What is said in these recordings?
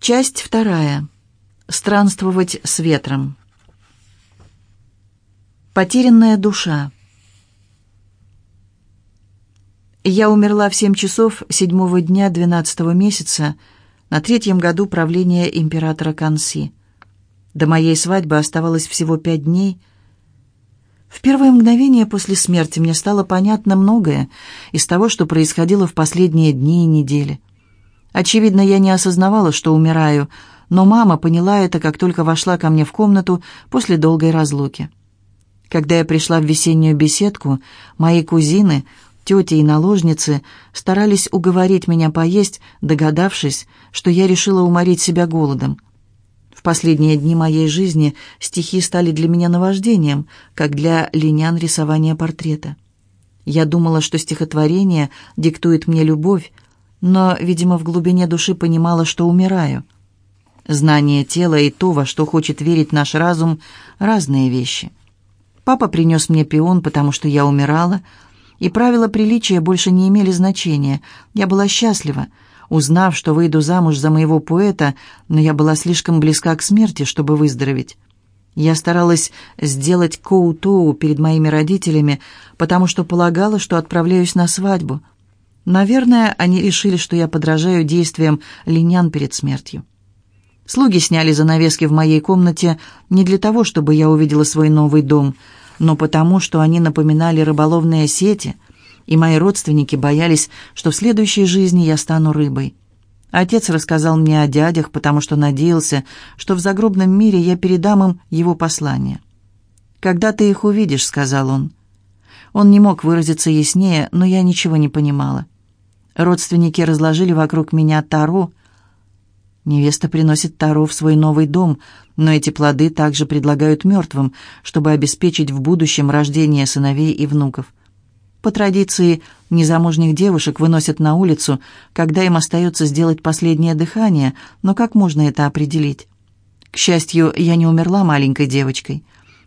Часть вторая. Странствовать с ветром. Потерянная душа. Я умерла в семь часов седьмого дня двенадцатого месяца на третьем году правления императора Канси. До моей свадьбы оставалось всего пять дней. В первое мгновение после смерти мне стало понятно многое из того, что происходило в последние дни и недели. Очевидно, я не осознавала, что умираю, но мама поняла это, как только вошла ко мне в комнату после долгой разлуки. Когда я пришла в весеннюю беседку, мои кузины, тети и наложницы старались уговорить меня поесть, догадавшись, что я решила уморить себя голодом. В последние дни моей жизни стихи стали для меня наваждением, как для линян рисования портрета. Я думала, что стихотворение диктует мне любовь, но, видимо, в глубине души понимала, что умираю. Знание тела и то, во что хочет верить наш разум, разные вещи. Папа принес мне пион, потому что я умирала, и правила приличия больше не имели значения. Я была счастлива, узнав, что выйду замуж за моего поэта, но я была слишком близка к смерти, чтобы выздороветь. Я старалась сделать коу-тоу перед моими родителями, потому что полагала, что отправляюсь на свадьбу — Наверное, они решили, что я подражаю действиям линян перед смертью. Слуги сняли занавески в моей комнате не для того, чтобы я увидела свой новый дом, но потому, что они напоминали рыболовные сети, и мои родственники боялись, что в следующей жизни я стану рыбой. Отец рассказал мне о дядях, потому что надеялся, что в загробном мире я передам им его послание. «Когда ты их увидишь», — сказал он. Он не мог выразиться яснее, но я ничего не понимала. Родственники разложили вокруг меня тару. Невеста приносит тару в свой новый дом, но эти плоды также предлагают мертвым, чтобы обеспечить в будущем рождение сыновей и внуков. По традиции, незамужних девушек выносят на улицу, когда им остается сделать последнее дыхание, но как можно это определить? К счастью, я не умерла маленькой девочкой.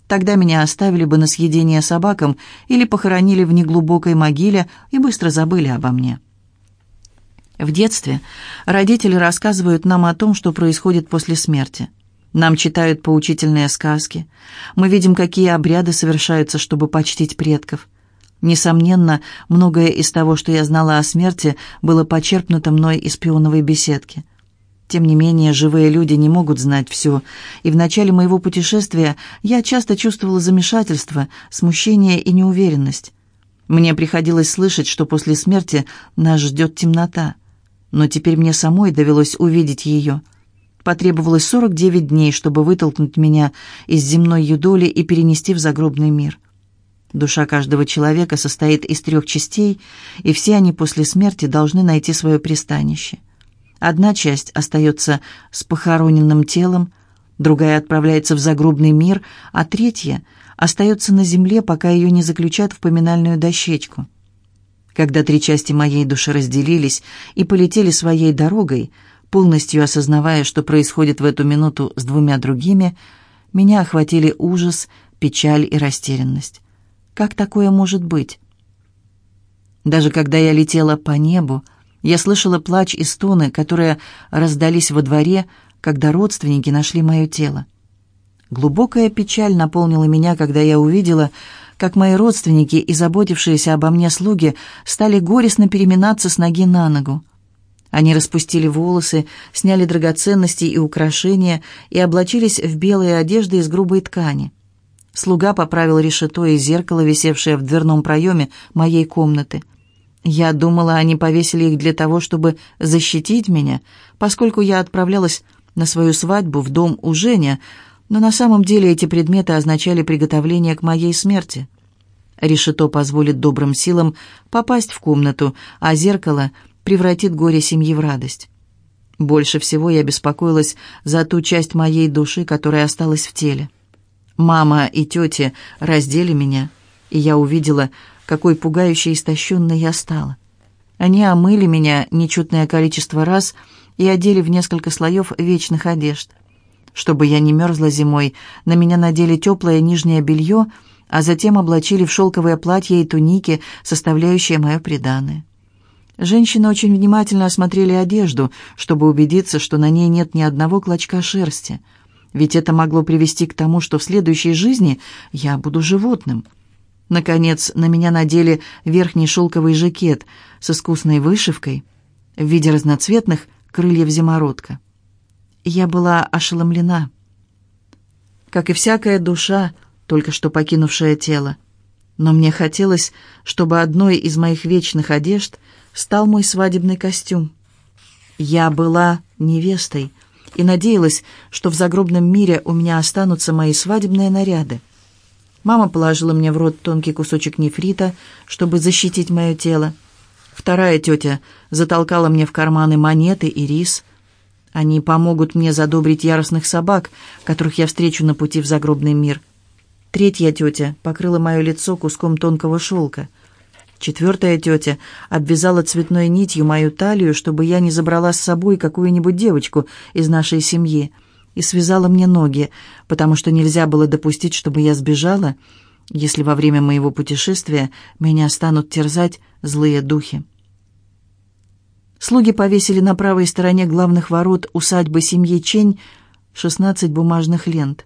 Тогда меня оставили бы на съедение собакам или похоронили в неглубокой могиле и быстро забыли обо мне. В детстве родители рассказывают нам о том, что происходит после смерти. Нам читают поучительные сказки. Мы видим, какие обряды совершаются, чтобы почтить предков. Несомненно, многое из того, что я знала о смерти, было почерпнуто мной из пионовой беседки. Тем не менее, живые люди не могут знать все, и в начале моего путешествия я часто чувствовала замешательство, смущение и неуверенность. Мне приходилось слышать, что после смерти нас ждет темнота но теперь мне самой довелось увидеть ее. Потребовалось 49 дней, чтобы вытолкнуть меня из земной юдоли и перенести в загробный мир. Душа каждого человека состоит из трех частей, и все они после смерти должны найти свое пристанище. Одна часть остается с похороненным телом, другая отправляется в загробный мир, а третья остается на земле, пока ее не заключат в поминальную дощечку. Когда три части моей души разделились и полетели своей дорогой, полностью осознавая, что происходит в эту минуту с двумя другими, меня охватили ужас, печаль и растерянность. Как такое может быть? Даже когда я летела по небу, я слышала плач и стоны, которые раздались во дворе, когда родственники нашли мое тело. Глубокая печаль наполнила меня, когда я увидела, как мои родственники и заботившиеся обо мне слуги стали горестно переминаться с ноги на ногу. Они распустили волосы, сняли драгоценности и украшения и облачились в белые одежды из грубой ткани. Слуга поправил решето и зеркало, висевшее в дверном проеме моей комнаты. Я думала, они повесили их для того, чтобы защитить меня, поскольку я отправлялась на свою свадьбу в дом у Женя, но на самом деле эти предметы означали приготовление к моей смерти. Решето позволит добрым силам попасть в комнату, а зеркало превратит горе семьи в радость. Больше всего я беспокоилась за ту часть моей души, которая осталась в теле. Мама и тети раздели меня, и я увидела, какой пугающе истощенной я стала. Они омыли меня нечетное количество раз и одели в несколько слоев вечных одежд. Чтобы я не мерзла зимой, на меня надели теплое нижнее белье, а затем облачили в шелковое платье и туники, составляющие мое приданое. Женщины очень внимательно осмотрели одежду, чтобы убедиться, что на ней нет ни одного клочка шерсти. Ведь это могло привести к тому, что в следующей жизни я буду животным. Наконец, на меня надели верхний шелковый жакет с искусной вышивкой в виде разноцветных крыльев зимородка. Я была ошеломлена. Как и всякая душа, только что покинувшая тело. Но мне хотелось, чтобы одной из моих вечных одежд стал мой свадебный костюм. Я была невестой и надеялась, что в загробном мире у меня останутся мои свадебные наряды. Мама положила мне в рот тонкий кусочек нефрита, чтобы защитить мое тело. Вторая тетя затолкала мне в карманы монеты и рис. Они помогут мне задобрить яростных собак, которых я встречу на пути в загробный мир. Третья тетя покрыла мое лицо куском тонкого шелка. Четвертая тетя обвязала цветной нитью мою талию, чтобы я не забрала с собой какую-нибудь девочку из нашей семьи, и связала мне ноги, потому что нельзя было допустить, чтобы я сбежала, если во время моего путешествия меня станут терзать злые духи. Слуги повесили на правой стороне главных ворот усадьбы семьи Чень шестнадцать бумажных лент.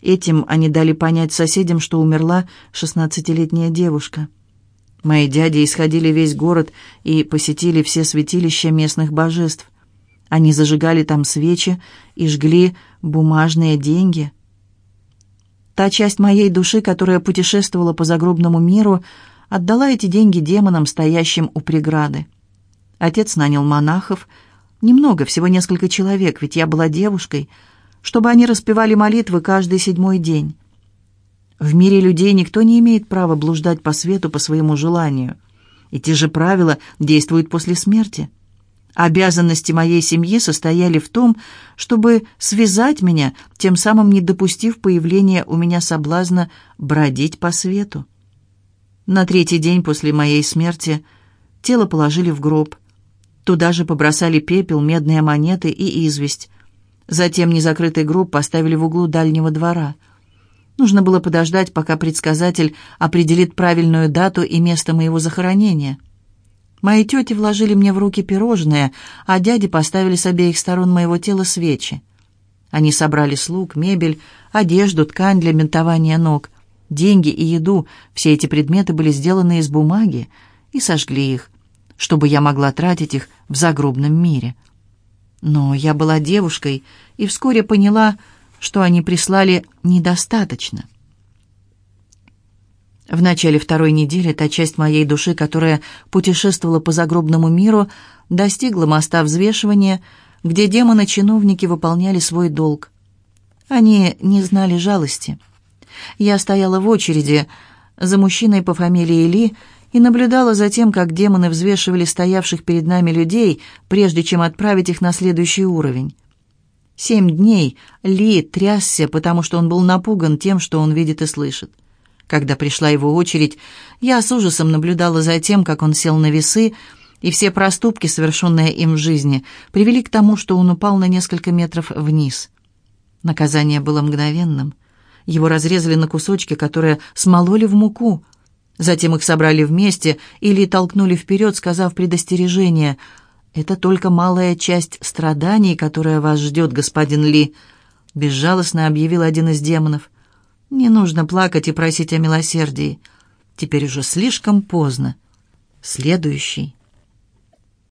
Этим они дали понять соседям, что умерла шестнадцатилетняя девушка. Мои дяди исходили весь город и посетили все святилища местных божеств. Они зажигали там свечи и жгли бумажные деньги. Та часть моей души, которая путешествовала по загробному миру, отдала эти деньги демонам, стоящим у преграды. Отец нанял монахов, немного, всего несколько человек, ведь я была девушкой, чтобы они распевали молитвы каждый седьмой день. В мире людей никто не имеет права блуждать по свету по своему желанию. И те же правила действуют после смерти. Обязанности моей семьи состояли в том, чтобы связать меня, тем самым не допустив появления у меня соблазна бродить по свету. На третий день после моей смерти тело положили в гроб. Туда же побросали пепел, медные монеты и известь. Затем незакрытый гроб поставили в углу дальнего двора – Нужно было подождать, пока предсказатель определит правильную дату и место моего захоронения. Мои тети вложили мне в руки пирожные, а дяди поставили с обеих сторон моего тела свечи. Они собрали слуг, мебель, одежду, ткань для ментования ног, деньги и еду. Все эти предметы были сделаны из бумаги и сожгли их, чтобы я могла тратить их в загробном мире. Но я была девушкой и вскоре поняла, что они прислали недостаточно. В начале второй недели та часть моей души, которая путешествовала по загробному миру, достигла моста взвешивания, где демоны-чиновники выполняли свой долг. Они не знали жалости. Я стояла в очереди за мужчиной по фамилии Ли и наблюдала за тем, как демоны взвешивали стоявших перед нами людей, прежде чем отправить их на следующий уровень. Семь дней Ли трясся, потому что он был напуган тем, что он видит и слышит. Когда пришла его очередь, я с ужасом наблюдала за тем, как он сел на весы, и все проступки, совершенные им в жизни, привели к тому, что он упал на несколько метров вниз. Наказание было мгновенным. Его разрезали на кусочки, которые смололи в муку. Затем их собрали вместе или толкнули вперед, сказав предостережение — «Это только малая часть страданий, которая вас ждет, господин Ли», — безжалостно объявил один из демонов. «Не нужно плакать и просить о милосердии. Теперь уже слишком поздно. Следующий».